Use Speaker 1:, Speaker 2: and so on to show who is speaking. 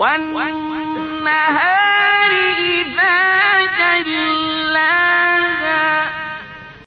Speaker 1: والنهار